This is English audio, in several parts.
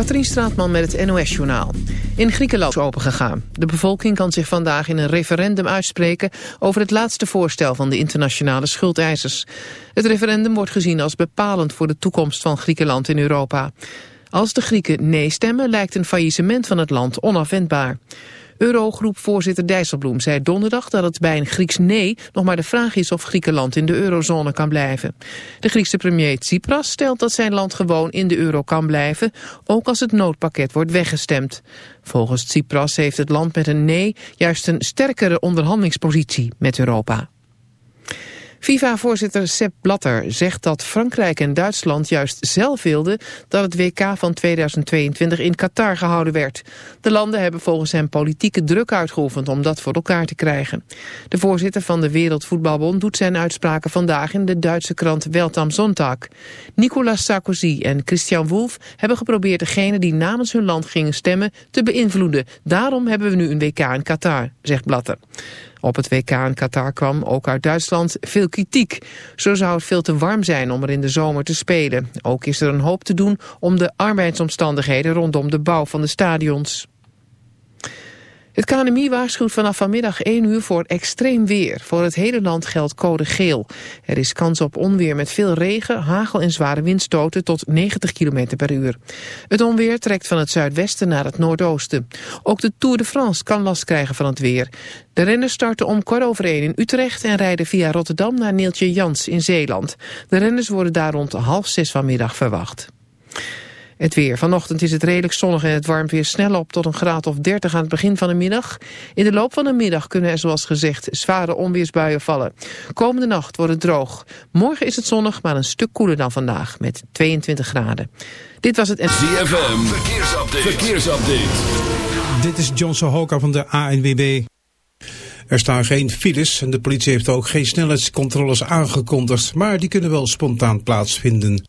Katrien Straatman met het NOS-journaal. In Griekenland is opengegaan. De bevolking kan zich vandaag in een referendum uitspreken... over het laatste voorstel van de internationale schuldeisers. Het referendum wordt gezien als bepalend voor de toekomst van Griekenland in Europa. Als de Grieken nee stemmen, lijkt een faillissement van het land onafwendbaar. Eurogroepvoorzitter Dijsselbloem zei donderdag dat het bij een Grieks nee nog maar de vraag is of Griekenland in de eurozone kan blijven. De Griekse premier Tsipras stelt dat zijn land gewoon in de euro kan blijven, ook als het noodpakket wordt weggestemd. Volgens Tsipras heeft het land met een nee juist een sterkere onderhandelingspositie met Europa. FIFA-voorzitter Sepp Blatter zegt dat Frankrijk en Duitsland juist zelf wilden dat het WK van 2022 in Qatar gehouden werd. De landen hebben volgens hem politieke druk uitgeoefend om dat voor elkaar te krijgen. De voorzitter van de Wereldvoetbalbond doet zijn uitspraken vandaag in de Duitse krant Welt am Sonntag. Nicolas Sarkozy en Christian Wolff hebben geprobeerd degene die namens hun land gingen stemmen te beïnvloeden. Daarom hebben we nu een WK in Qatar, zegt Blatter. Op het WK in Qatar kwam ook uit Duitsland veel kritiek. Zo zou het veel te warm zijn om er in de zomer te spelen. Ook is er een hoop te doen om de arbeidsomstandigheden rondom de bouw van de stadions. Het KNMI waarschuwt vanaf vanmiddag 1 uur voor extreem weer. Voor het hele land geldt code geel. Er is kans op onweer met veel regen, hagel en zware windstoten tot 90 km per uur. Het onweer trekt van het zuidwesten naar het noordoosten. Ook de Tour de France kan last krijgen van het weer. De renners starten om kwart over één in Utrecht en rijden via Rotterdam naar Neeltje Jans in Zeeland. De renners worden daar rond half zes vanmiddag verwacht. Het weer. Vanochtend is het redelijk zonnig en het warmt weer snel op tot een graad of 30 aan het begin van de middag. In de loop van de middag kunnen er zoals gezegd zware onweersbuien vallen. Komende nacht wordt het droog. Morgen is het zonnig, maar een stuk koeler dan vandaag met 22 graden. Dit was het... ZFM. Verkeersupdate. Verkeersupdate. Dit is John Sohoka van de ANWB. Er staan geen files en de politie heeft ook geen snelheidscontroles aangekondigd, maar die kunnen wel spontaan plaatsvinden.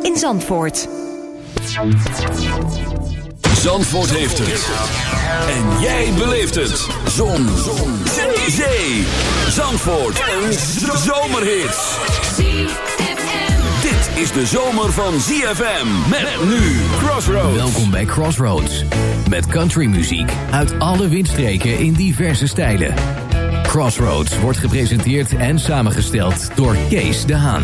in Zandvoort. Zandvoort heeft het. En jij beleeft het. Zon. Zon. Zee. Zandvoort. Een zomerhit. Dit is de zomer van ZFM. Met nu Crossroads. Welkom bij Crossroads. Met countrymuziek uit alle windstreken in diverse stijlen. Crossroads wordt gepresenteerd en samengesteld door Kees de Haan.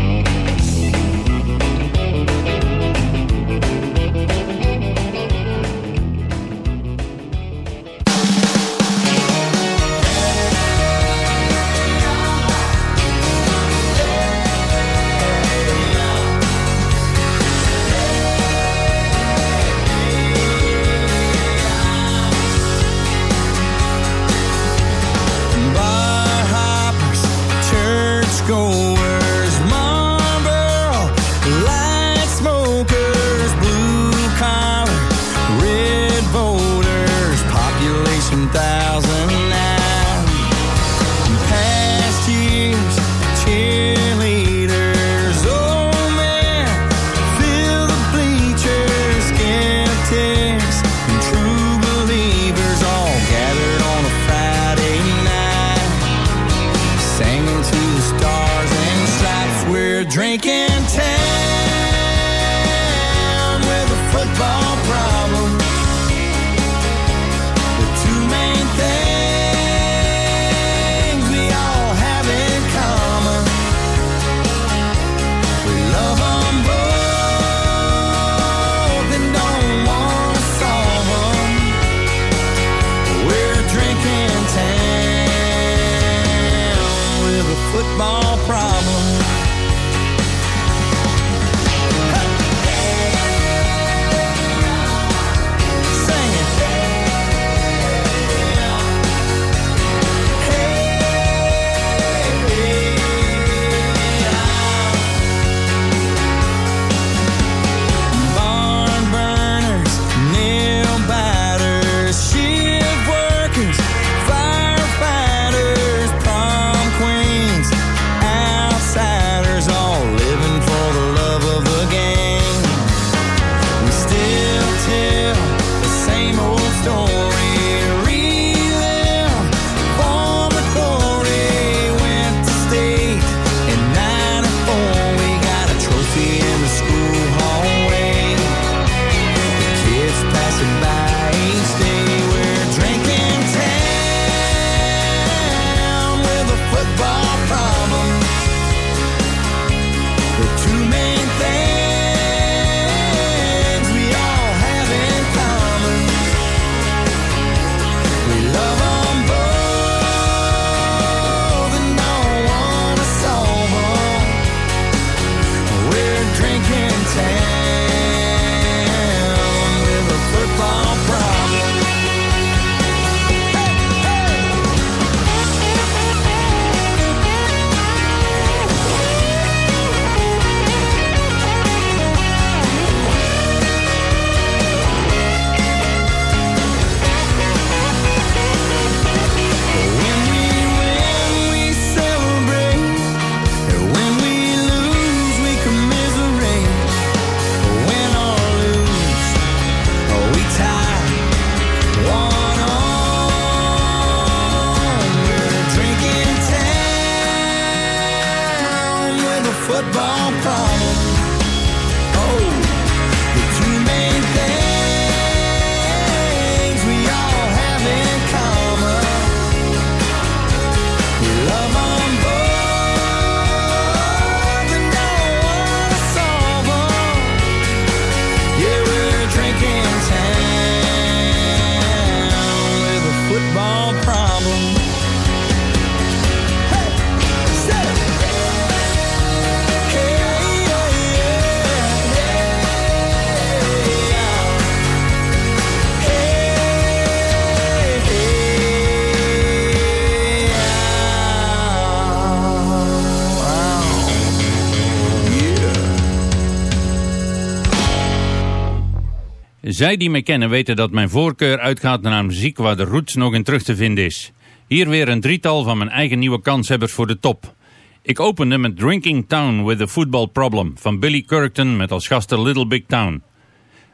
Zij die me kennen weten dat mijn voorkeur uitgaat naar muziek waar de roots nog in terug te vinden is. Hier weer een drietal van mijn eigen nieuwe kanshebbers voor de top. Ik opende met Drinking Town with a Football Problem van Billy Currington met als gasten Little Big Town.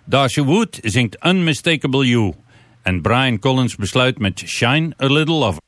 Dasha Wood zingt Unmistakable You en Brian Collins besluit met Shine a Little Love.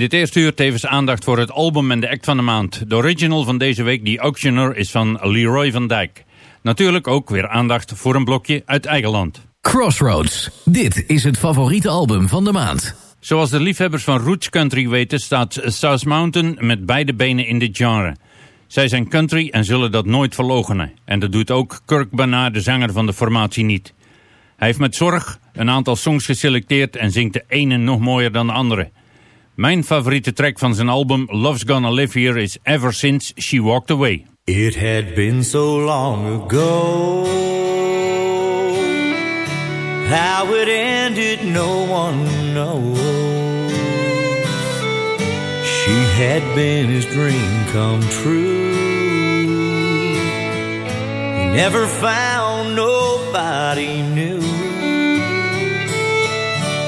Dit eerste uur tevens aandacht voor het album en de act van de maand. De original van deze week, The Auctioneer, is van Leroy van Dijk. Natuurlijk ook weer aandacht voor een blokje uit eigen land. Crossroads. Dit is het favoriete album van de maand. Zoals de liefhebbers van Roots Country weten staat South Mountain met beide benen in dit genre. Zij zijn country en zullen dat nooit verloochenen. En dat doet ook Kirk Bernard, de zanger van de formatie, niet. Hij heeft met zorg een aantal songs geselecteerd en zingt de ene nog mooier dan de andere. Mijn favoriete track van zijn album Love's Gonna Live Here is Ever Since She Walked Away. It had been so long ago. How it ended, no one knows. She had been his dream come true. He never found nobody new.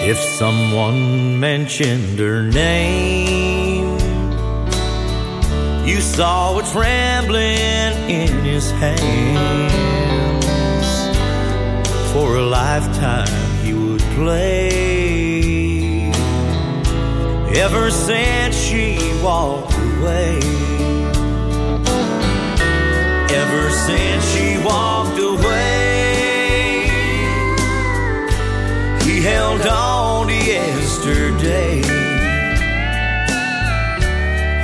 If someone mentioned her name, you saw a trembling in his hands. For a lifetime he would play. Ever since she walked away. Ever since she walked He held on to yesterday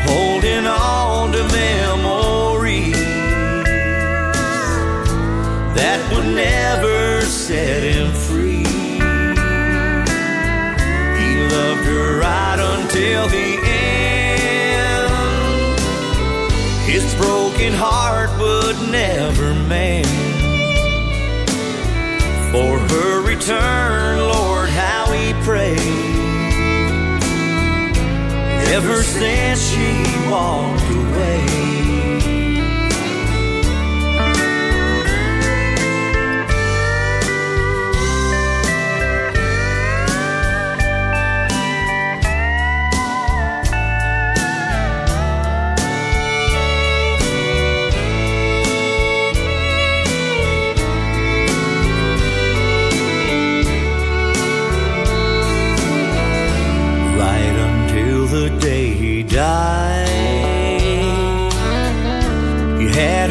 holding on to memories that would never set him free. He loved her right until the end. His broken heart would never mend. For her return, ever since she walked away.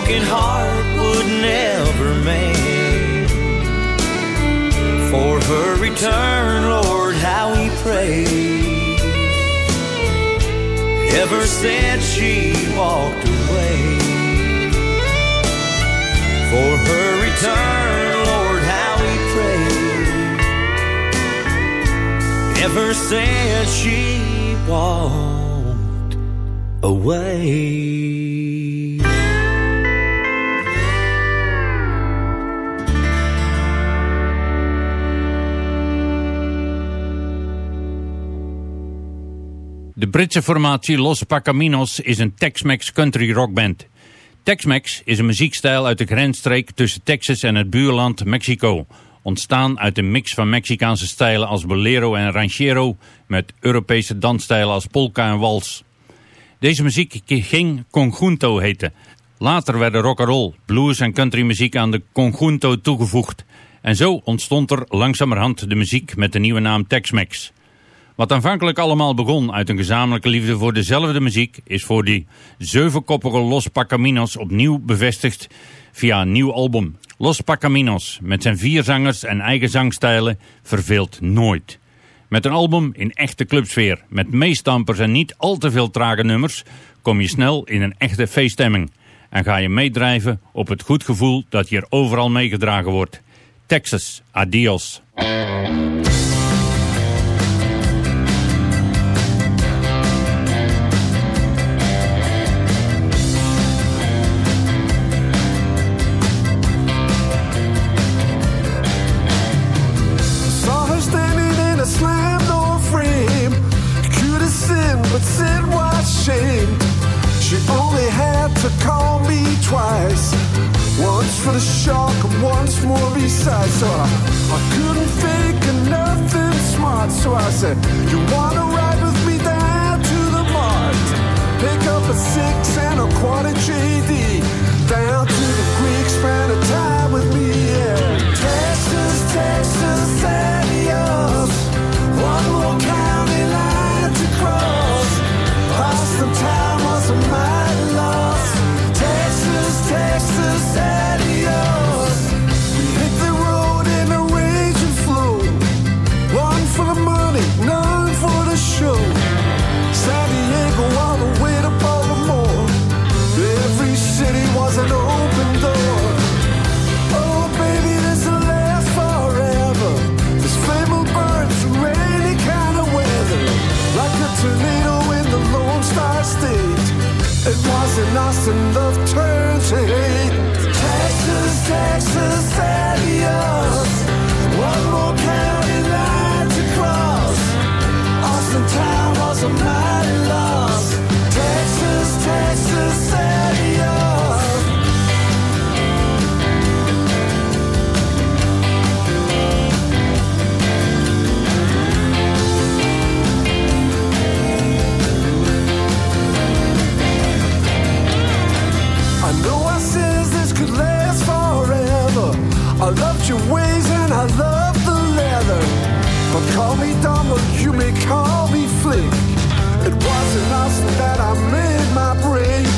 Broken heart would never mend. For her return, Lord, how he prayed ever since she walked away. For her return, Lord, how we pray. Ever since she walked away. Britse formatie Los Pacaminos is een Tex-Mex country rockband. Tex-Mex is een muziekstijl uit de grensstreek tussen Texas en het buurland Mexico. Ontstaan uit een mix van Mexicaanse stijlen als bolero en ranchero met Europese dansstijlen als polka en wals. Deze muziek ging conjunto heten. Later werden rock'n'roll, blues en countrymuziek aan de conjunto toegevoegd. En zo ontstond er langzamerhand de muziek met de nieuwe naam Tex-Mex. Wat aanvankelijk allemaal begon uit een gezamenlijke liefde voor dezelfde muziek... is voor die zevenkoppige Los Pacaminos opnieuw bevestigd via een nieuw album. Los Pacaminos, met zijn vier zangers en eigen zangstijlen, verveelt nooit. Met een album in echte clubsfeer, met meestampers en niet al te veel trage nummers, kom je snel in een echte feeststemming. En ga je meedrijven op het goed gevoel dat hier overal meegedragen wordt. Texas, adios. Could last forever. I loved your ways and I loved the leather. But call me or you may call me flick. It wasn't us that I made my break.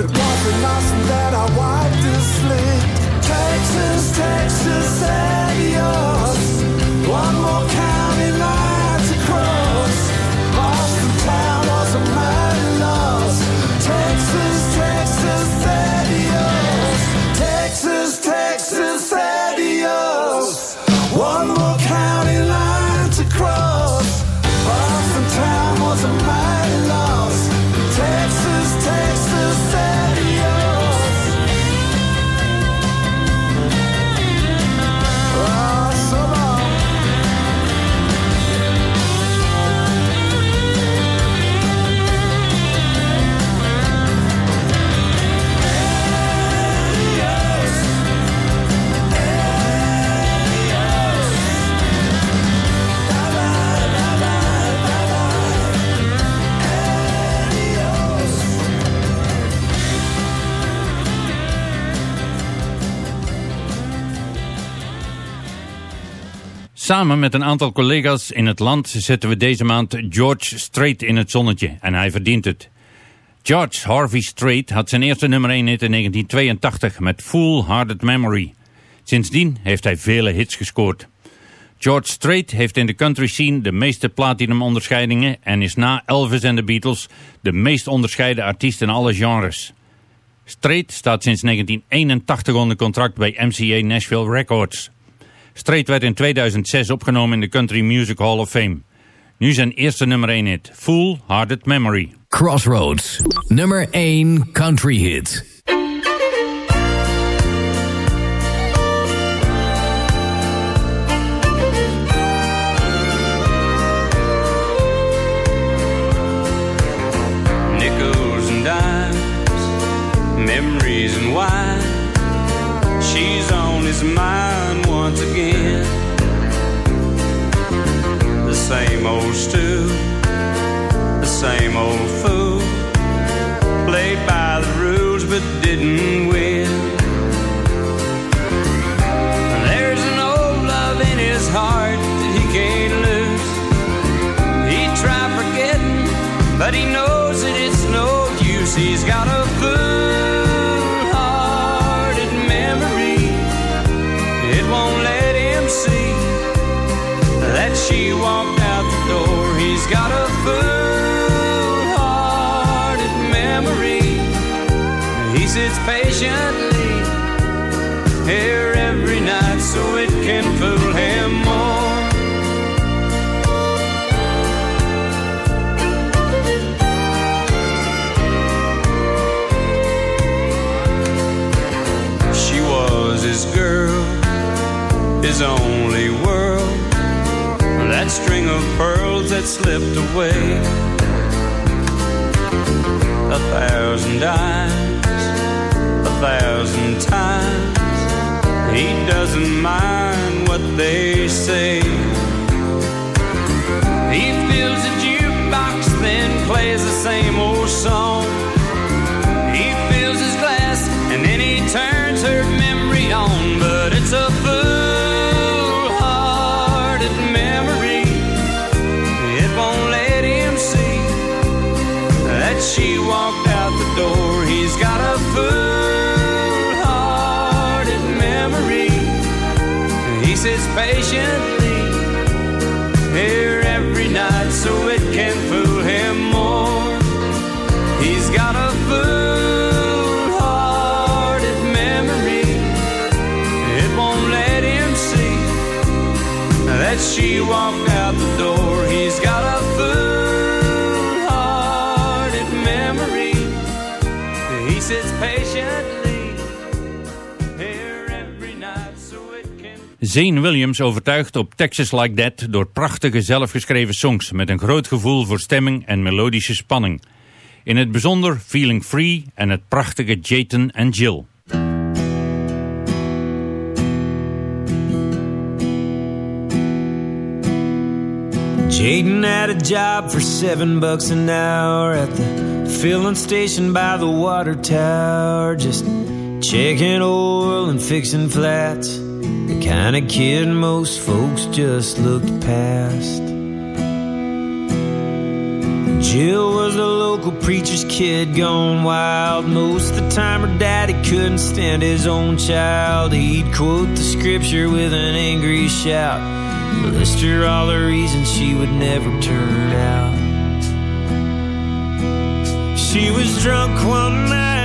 It wasn't us that I wiped this slate. Texas, Texas, adios. One more county Samen met een aantal collega's in het land zetten we deze maand George Strait in het zonnetje. En hij verdient het. George Harvey Strait had zijn eerste nummer 1 hit in 1982 met Full Hearted Memory. Sindsdien heeft hij vele hits gescoord. George Strait heeft in de country scene de meeste platinum onderscheidingen en is na Elvis en de Beatles de meest onderscheiden artiest in alle genres. Strait staat sinds 1981 onder contract bij MCA Nashville Records. Strait werd in 2006 opgenomen in de Country Music Hall of Fame. Nu zijn eerste nummer 1 hit, Full Hearted Memory. Crossroads, nummer 1 country hit. His only world. That string of pearls that slipped away. A thousand dimes, a thousand times. He doesn't mind what they say. He fills a jukebox, then plays the same old song. 现。Zane Williams overtuigt op Texas Like That door prachtige zelfgeschreven songs met een groot gevoel voor stemming en melodische spanning. In het bijzonder Feeling Free en het prachtige Jayton en Jill. Jaden had a job for seven bucks an hour at the filling station by the water tower. Just checking oil and fixing flats. The kind of kid most folks just looked past. Jill was a local preacher's kid gone wild. Most of the time her daddy couldn't stand his own child. He'd quote the scripture with an angry shout. List her all the reasons she would never turn out. She was drunk one night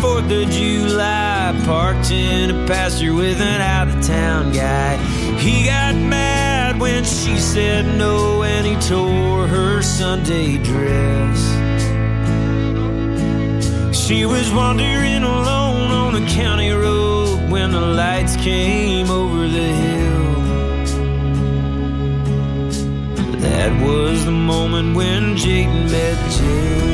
4th of July, parked in a pasture with an out of town guy. He got mad when she said no, and he tore her Sunday dress. She was wandering alone on a county road when the lights came over the hill. That was the moment when Jayden met Jill.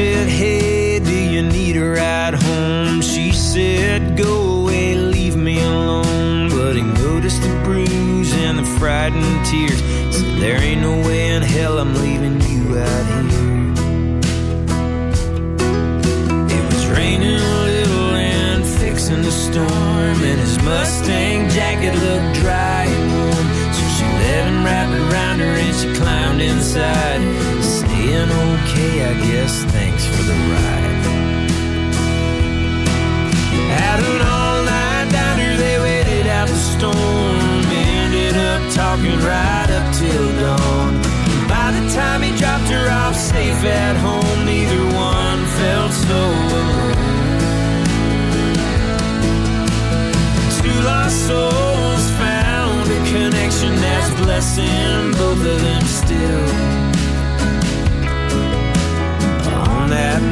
Said, Hey, do you need a ride home? She said, Go away, leave me alone. But he noticed the bruise and the frightened tears. Said, There ain't no way in hell I'm leaving you out here. It was raining a little and fixing the storm, and his Mustang jacket looked dry and warm. So she let him wrap it around her and she climbed inside. Saying, I guess, thanks for the ride. At an all-night diner, they waited out the storm. Ended up talking right up till dawn. By the time he dropped her off safe at home, neither one felt so alone. Two lost souls found a connection that's blessing both of them still.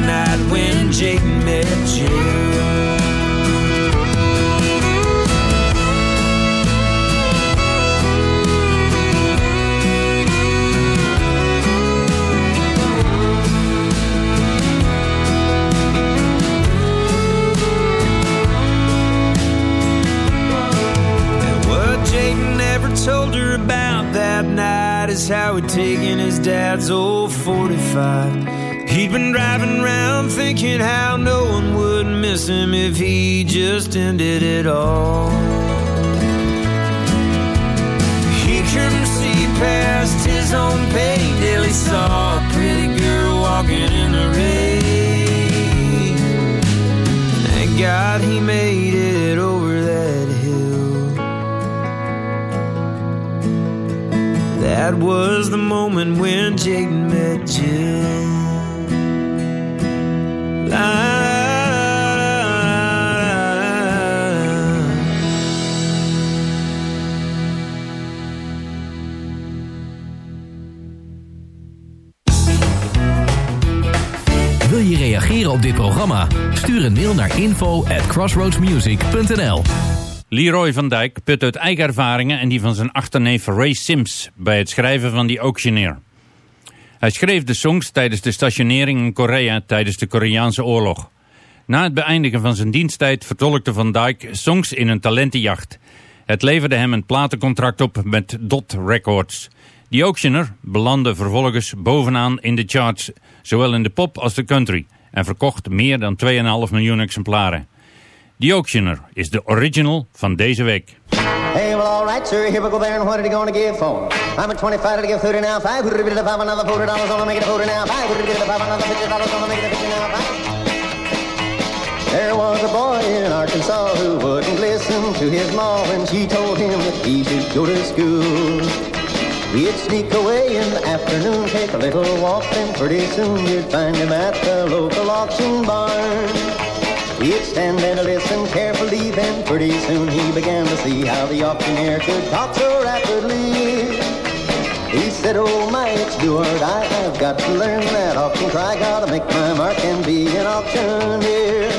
Night when Jaden met Jill. Told her about that night is how he'd taken his dad's old 45. He'd been driving around thinking how no one would miss him if he just ended it all. He couldn't see past his own pain till he saw a pretty girl walking in the rain. And God he made it over that hill. That was the moment when Jaden met Jill. Op dit programma? Stuur een mail naar info at crossroadsmusic.nl Leroy van Dijk put uit eigen ervaringen en die van zijn achterneef Ray Sims bij het schrijven van The Auctioneer. Hij schreef de songs tijdens de stationering in Korea tijdens de Koreaanse oorlog. Na het beëindigen van zijn diensttijd vertolkte Van Dijk songs in een talentenjacht. Het leverde hem een platencontract op met Dot Records. The Auctioneer belandde vervolgens bovenaan in de charts, zowel in de pop als de country, en verkocht meer dan 2,5 miljoen exemplaren. The Auctioneer is de original van deze week. Hey, well, all right, sir. Here we go there, and what are you going to give for? I'm at 25 to give 30 now. Five. Would it five another forty dollars? Only make it a forty now. Five. Would it five another fifty dollars? Only make it a fifty now. Five. There was a boy in Arkansas who wouldn't listen to his mom when she told him that he should go to school. He'd sneak away in the afternoon, take a little walk, and pretty soon you'd find him at the local auction barn. He'd stand and listen carefully, then pretty soon he began to see how the auctioneer could talk so rapidly. He said, oh my, it's do I've got to learn that auction cry, gotta make my mark and be an auctioneer.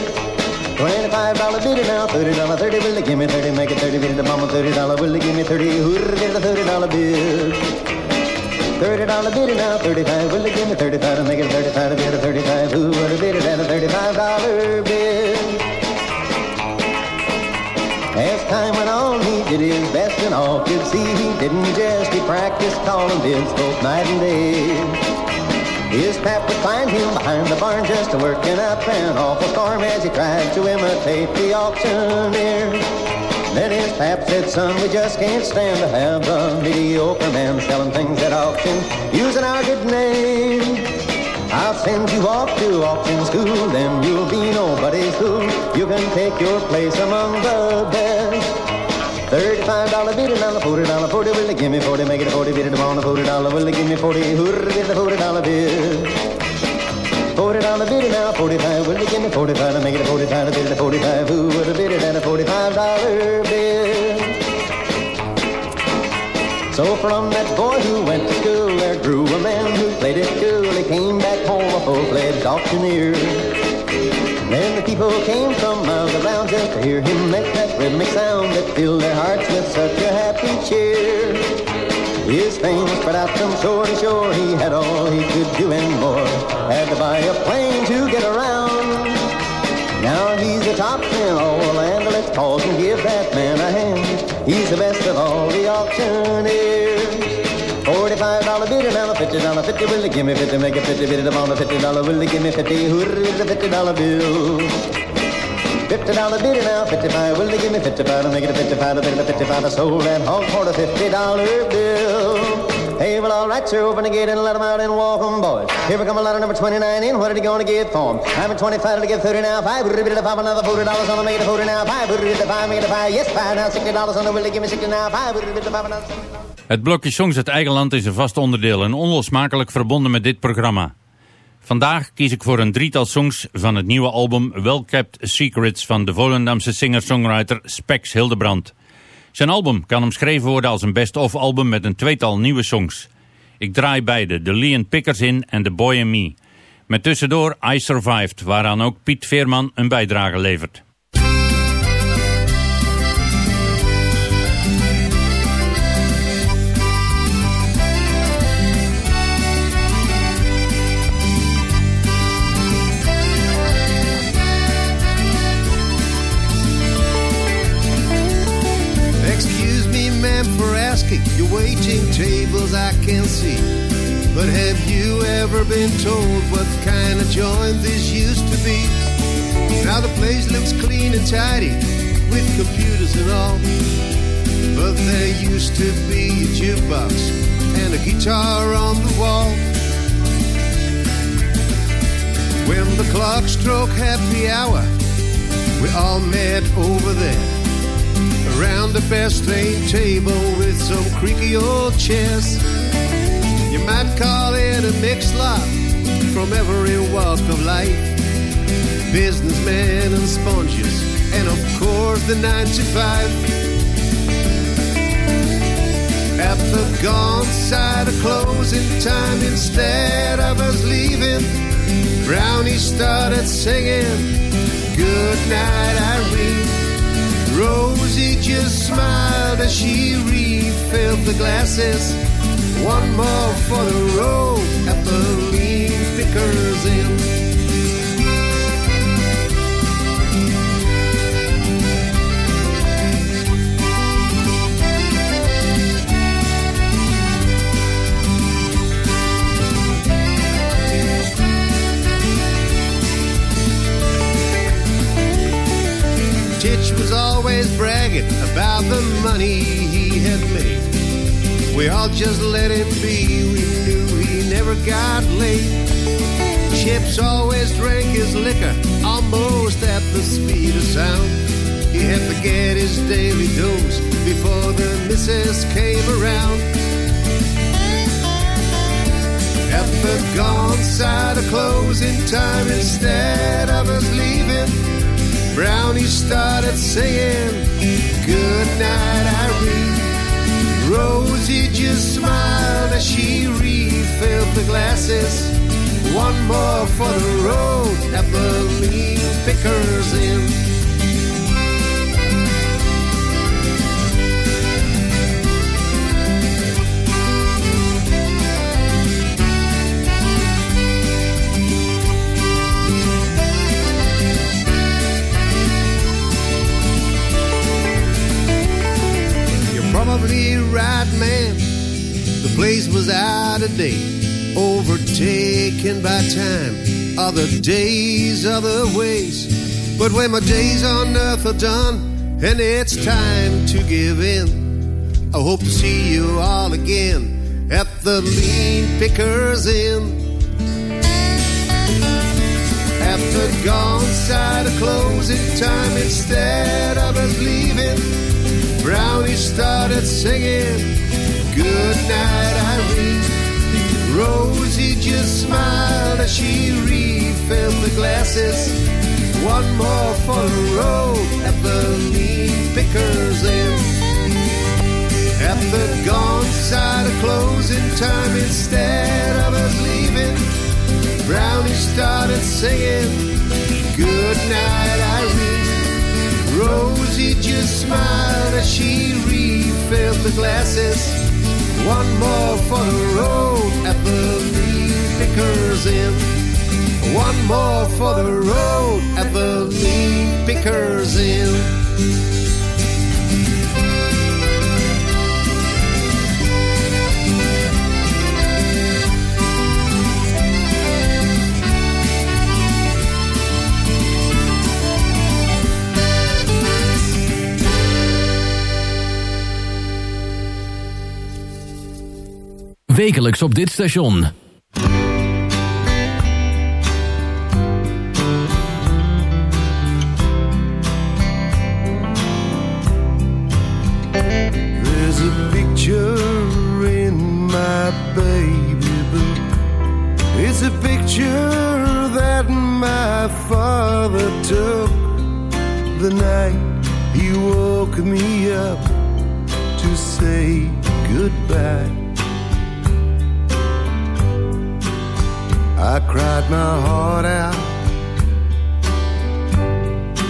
Twenty-five dollar bidder now, thirty dollar, thirty, will they give me thirty, make it thirty, bid the mama, thirty dollar, will they give me thirty, the thirty dollar bid. Thirty dollar bidder now, thirty-five, will they give me thirty-five, to make it thirty-five, bid a thirty-five, who would have bid it at a thirty-five dollar bid? As time went on, he did his best and all could see he didn't just, he practiced calling bids both night and day. His pap would find him behind the barn just working up an awful storm as he tried to imitate the auctioneer. Then his pap said, son, we just can't stand to have a mediocre man selling things at auction using our good name. I'll send you off to auction school, then you'll be nobody's fool. You can take your place among the best. Thirty-five dollar bid and the forty dollar forty. Will they give me forty? Make it a forty bid on the forty dollar. Will they give me forty? Hooray, bid the forty dollar bid. Forty dollar bid now, forty-five. Will they give forty-five make it a forty-five? Bid it a forty-five. It at a forty-five dollar bid? So from that boy who went to school, there grew a man who played it cool. He came back home a full-fledged auctioneer. Then the people came from miles around just to hear him make that rhythmic sound that filled their hearts with such a happy cheer. His fame spread out from shore to shore. He had all he could do and more. Had to buy a plane to get around. Now he's the top in all land. Let's pause and give that man a hand. He's the best of all the auctioneers. Forty-five dollar bid and a fifty dollar fifty. Will they give me fifty? Make it fifty. Bid on a fifty dollar. Will they give me fifty? Hooray, the fifty dollar bill. Fifty dollar and now fifty-five. Will they give me fifty-five to make it a fifty-five? A bid of fifty-five. I sold that hog for the fifty dollar bill. Hey, well, all right, sir, open the gate and let 'em out and walk 'em, boys. Here we come a letter number 29 in. What are you going to get for 'em? I'm at 25 to get 30 now. Five, would it five, another $40 on the make it a 40 now. Five, would it five, make it a five. Yes, five, now $60 on the will they give me 60 now. Five, would it five, another Het blokje Songs uit eigen land is een vast onderdeel en onlosmakelijk verbonden met dit programma. Vandaag kies ik voor een drietal songs van het nieuwe album Well Kept Secrets van de Volendamse singer-songwriter Spex Hildebrand. Zijn album kan omschreven worden als een best-of album met een tweetal nieuwe songs. Ik draai beide, de Leon Pickers in en The Boy and Me. Met tussendoor I Survived, waaraan ook Piet Veerman een bijdrage levert. Asking. You're waiting tables, I can see. But have you ever been told what kind of joint this used to be? Now the place looks clean and tidy with computers and all. But there used to be a jukebox and a guitar on the wall. When the clock struck happy hour, We all met over there around the best train table with some creaky old chairs. You might call it a mixed lot from every walk of life. Businessmen and sponges, and of course the 95. At the gone side of closing time, instead of us leaving, Brownie started singing, Good night, Irene. Rosie just smiled as she refilled the glasses. One more for the road at the Pickers Inn. Always bragging about the money he had made. We all just let him be, we knew he never got late. Chips always drank his liquor almost at the speed of sound. He had to get his daily dose before the missus came around. At the gone side of closing time, instead of us leaving, Brownie started singing, Good night, Irene. Rosie just smiled as she refilled the glasses. One more for the road at the Lean Pickers Inn. Probably right, man. The place was out of date, overtaken by time. Other days, other ways. But when my days on earth are done, and it's time to give in, I hope to see you all again at the Lean Pickers Inn. The gone side of closing time, instead of us leaving, Brownie started singing, Good night, Irene. Rosie just smiled as she refilled the glasses. One more for the road at the Lean Pickers Inn. At the gone side of closing time, instead of us leaving, Brownie started singing, Good night, Irene. Rosie just smiled as she refilled the glasses. One more for the road at the Lean Pickers Inn. One more for the road at the Lean Pickers Inn. Wekelijks op dit station. There's a picture in my baby book. It's a picture that my father took the night he woke me up to say goodbye. I cried my heart out,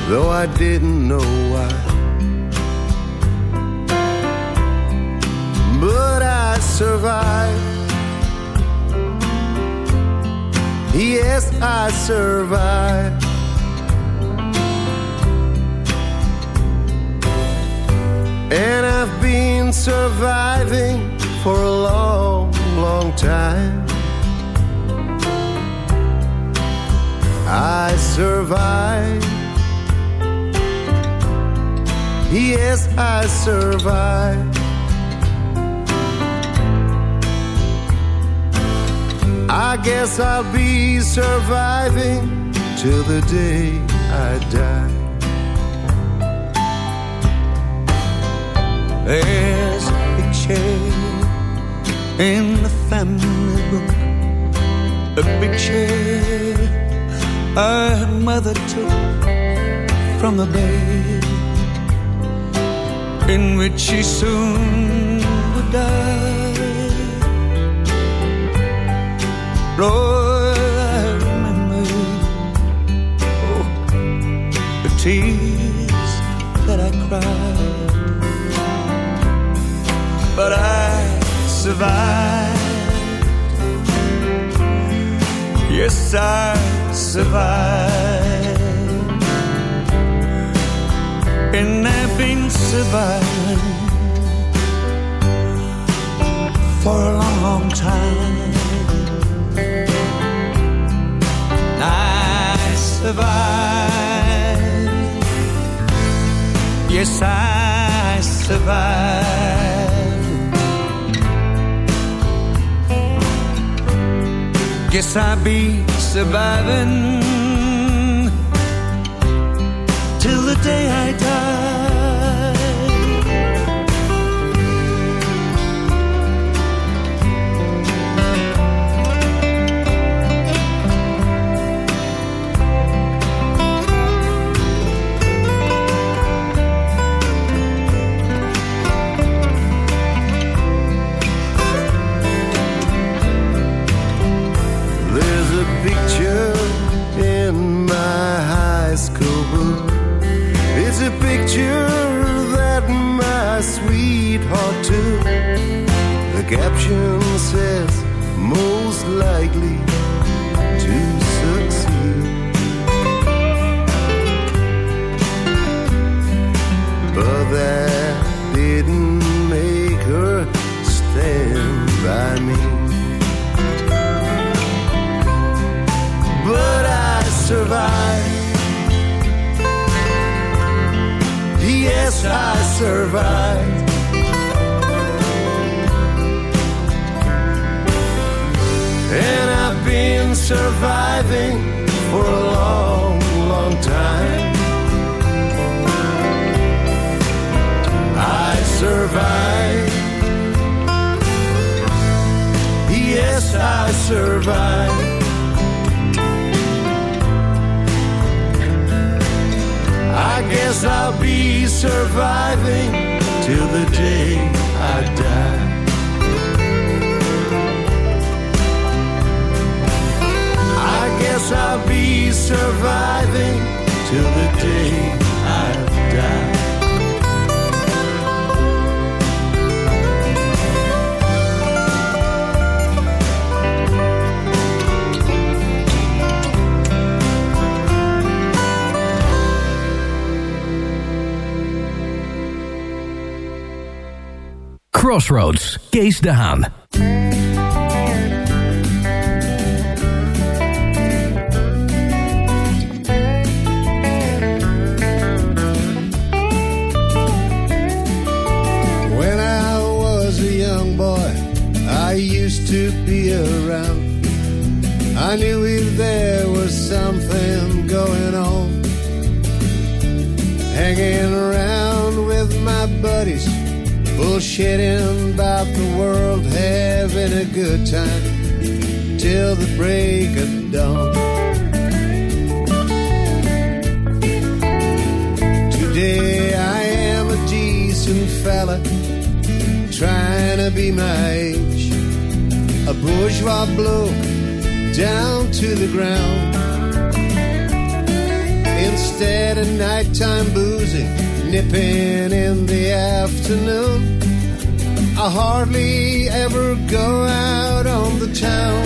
though I didn't know why. but I survived. Yes, I survived. And I've been surviving for a long, long time. I survived. Yes, I survived. I guess I'll be surviving till the day I die. There's a picture in the family book, a picture our mother took from the bed in which she soon would die. Lord, I remember oh, the tears that I cried, but I survived. Yes, I survived. And I've been surviving for a long, long time. I survived. Yes, I survived. Guess I'll be surviving till the day I die. Caption says, most likely to succeed. But that didn't make her stand by me. but I survived. Yes, I survived. And I've been surviving for a long, long time. I survived. Yes, I survived. I guess I'll be surviving till the day I die. Surviving till the day I. Crossroads, Kees de Haan. I knew if there was something going on. Hanging around with my buddies, bullshitting about the world, having a good time till the break of dawn. Today I am a decent fella, trying to be my age. A bourgeois bloke down to the ground. Instead of nighttime boozing, nipping in the afternoon, I hardly ever go out on the town.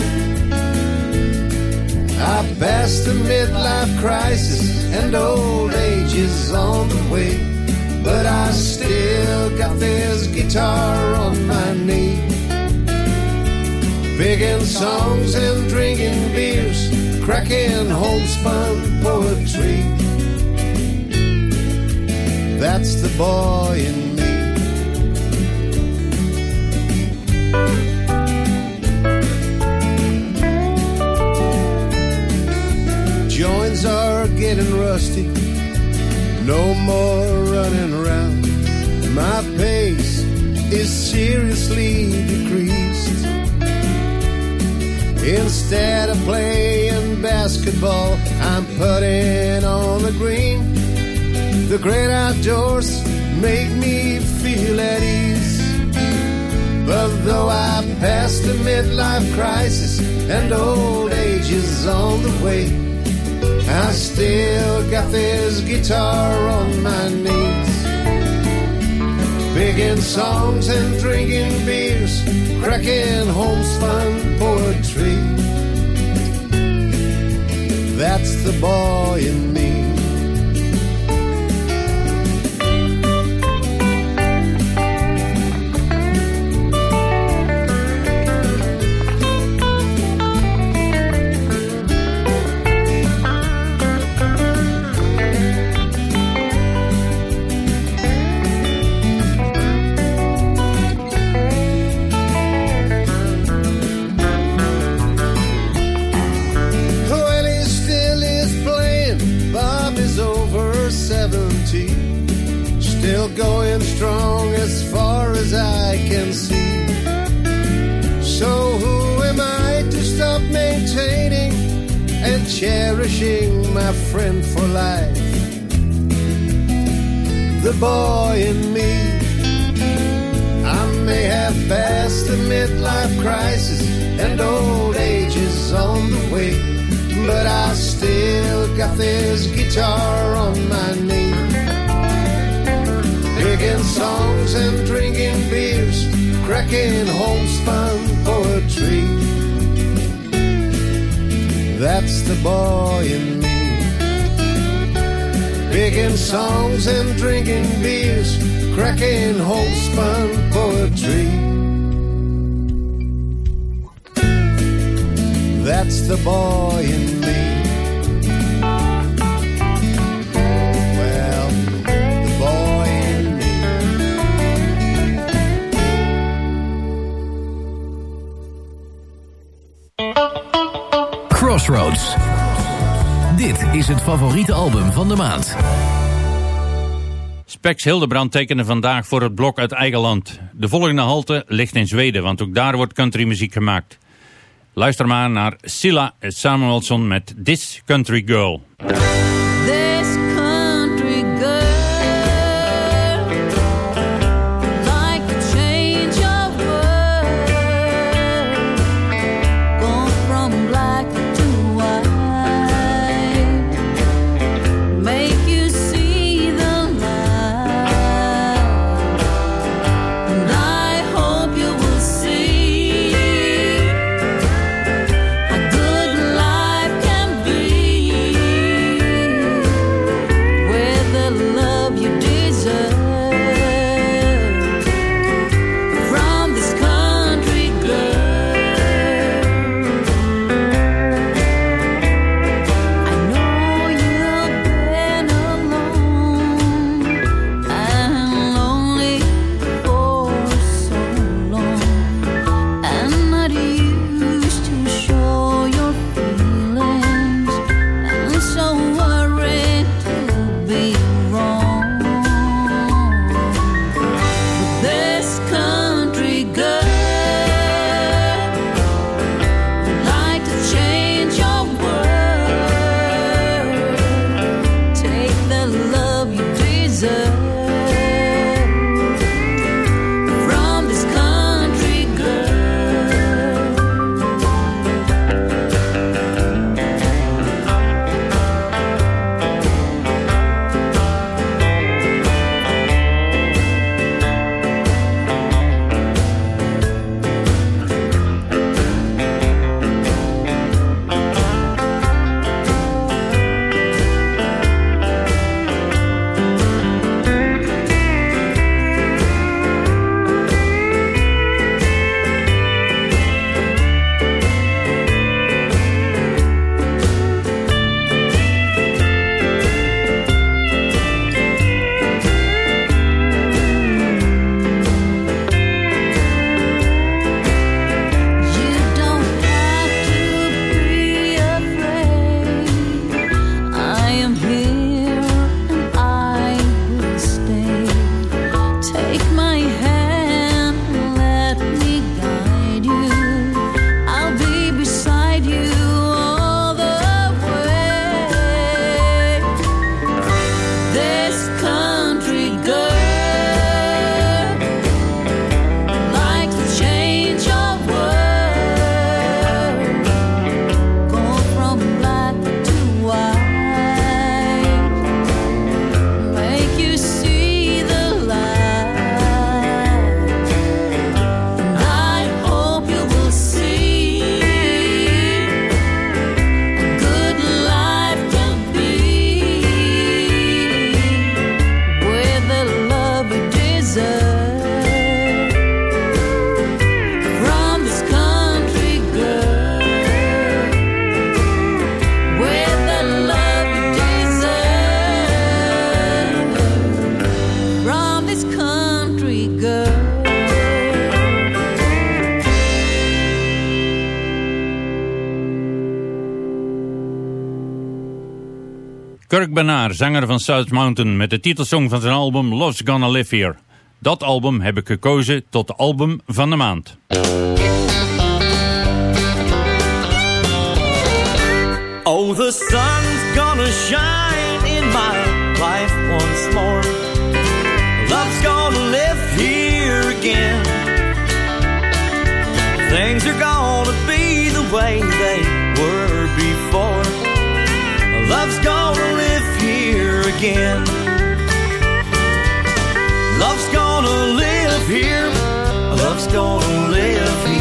I passed the midlife crisis and old age is on the way. But I still got this guitar on my knee. Picking songs and drinking beers, cracking homespun poetry. That's the boy in me. Joints are getting rusty, no more running around. My pace is seriously decreased. Instead of playing basketball, I'm putting on the green. The great outdoors make me feel at ease. But though I passed the midlife crisis and old age is on the way, I still got this guitar on my knees. Picking songs and drinking beers, cracking homespun That's the boy in me. Friend for life? The boy in me. I may have passed the midlife crisis and old age is on the way, but I still got this guitar on my knee. Picking songs and drinking beers, cracking homespun poetry. That's the boy in me. Picking songs and drinking beers, cracking homespun poetry. That's the boy in me. Is het favoriete album van de maand. Spex Hildebrand tekende vandaag voor het blok uit eigen land. De volgende halte ligt in Zweden, want ook daar wordt countrymuziek gemaakt. Luister maar naar Silla Samuelsson met This Country Girl. Zanger van South Mountain, met de titelsong van zijn album Love's Gonna Live Here. Dat album heb ik gekozen tot album van de maand. Oh, the sun's gonna shine in my life once more. Love's gonna live here again. Things are gonna be the way they were before. Love's gonna live again. Love's gonna live here. Love's gonna live here.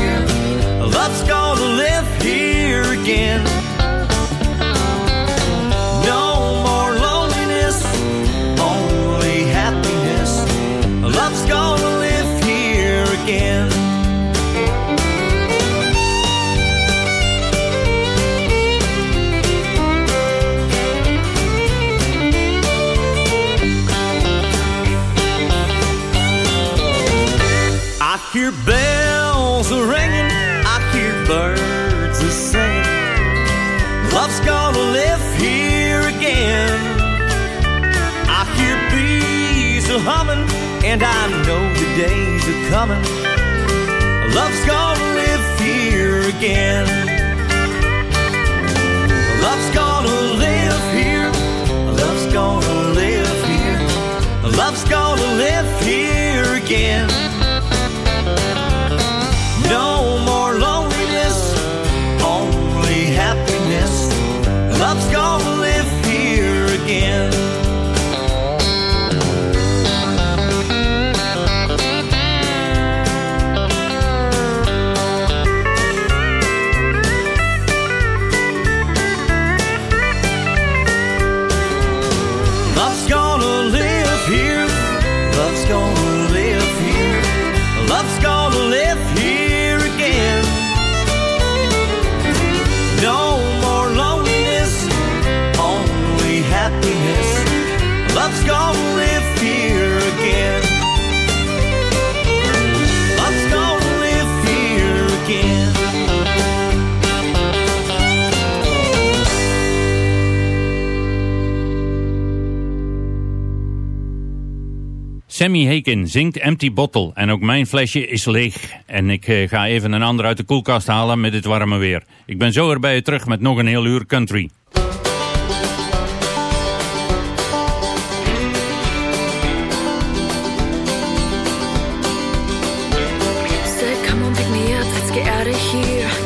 Sammy Haken zingt Empty Bottle en ook mijn flesje is leeg. En ik eh, ga even een ander uit de koelkast halen met dit warme weer. Ik ben zo weer terug met nog een heel uur country.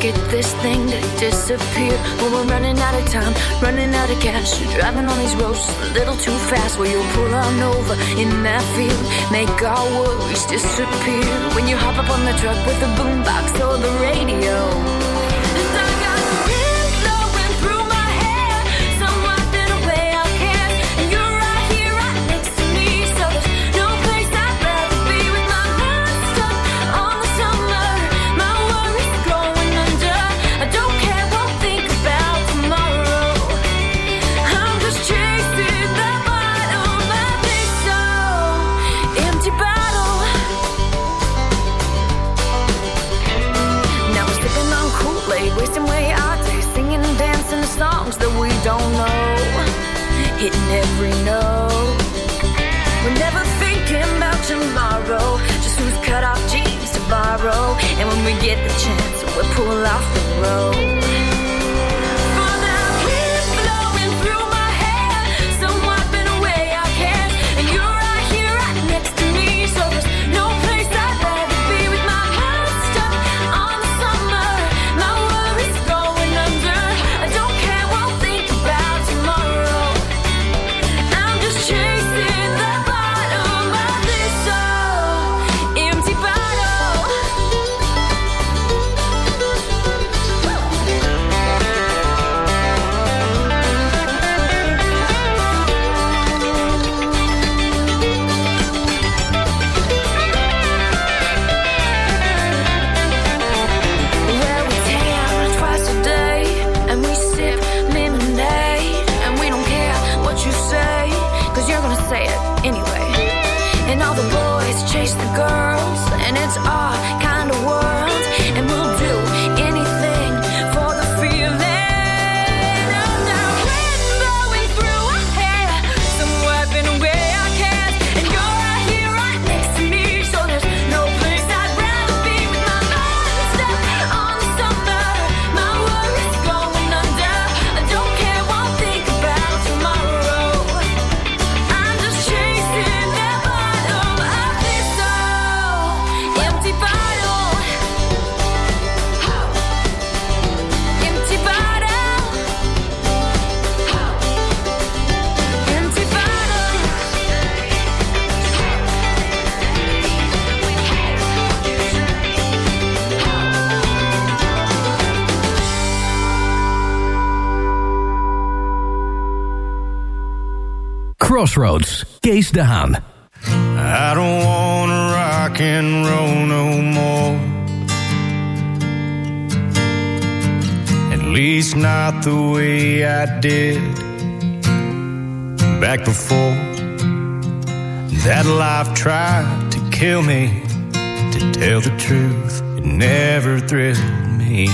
Get this thing to disappear. When we're running out of time, running out of cash. Driving on these roads a little too fast. Where you'll pull on over in that field. Make our worries disappear. When you hop up on the truck with the boombox or the radio. The chance, we pull off the road. Crossroads, de Haan. I don't wanna rock and roll no more. At least not the way I did back before. That life tried to kill me. To tell the truth, it never thrilled me.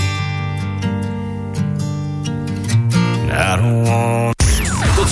I don't want.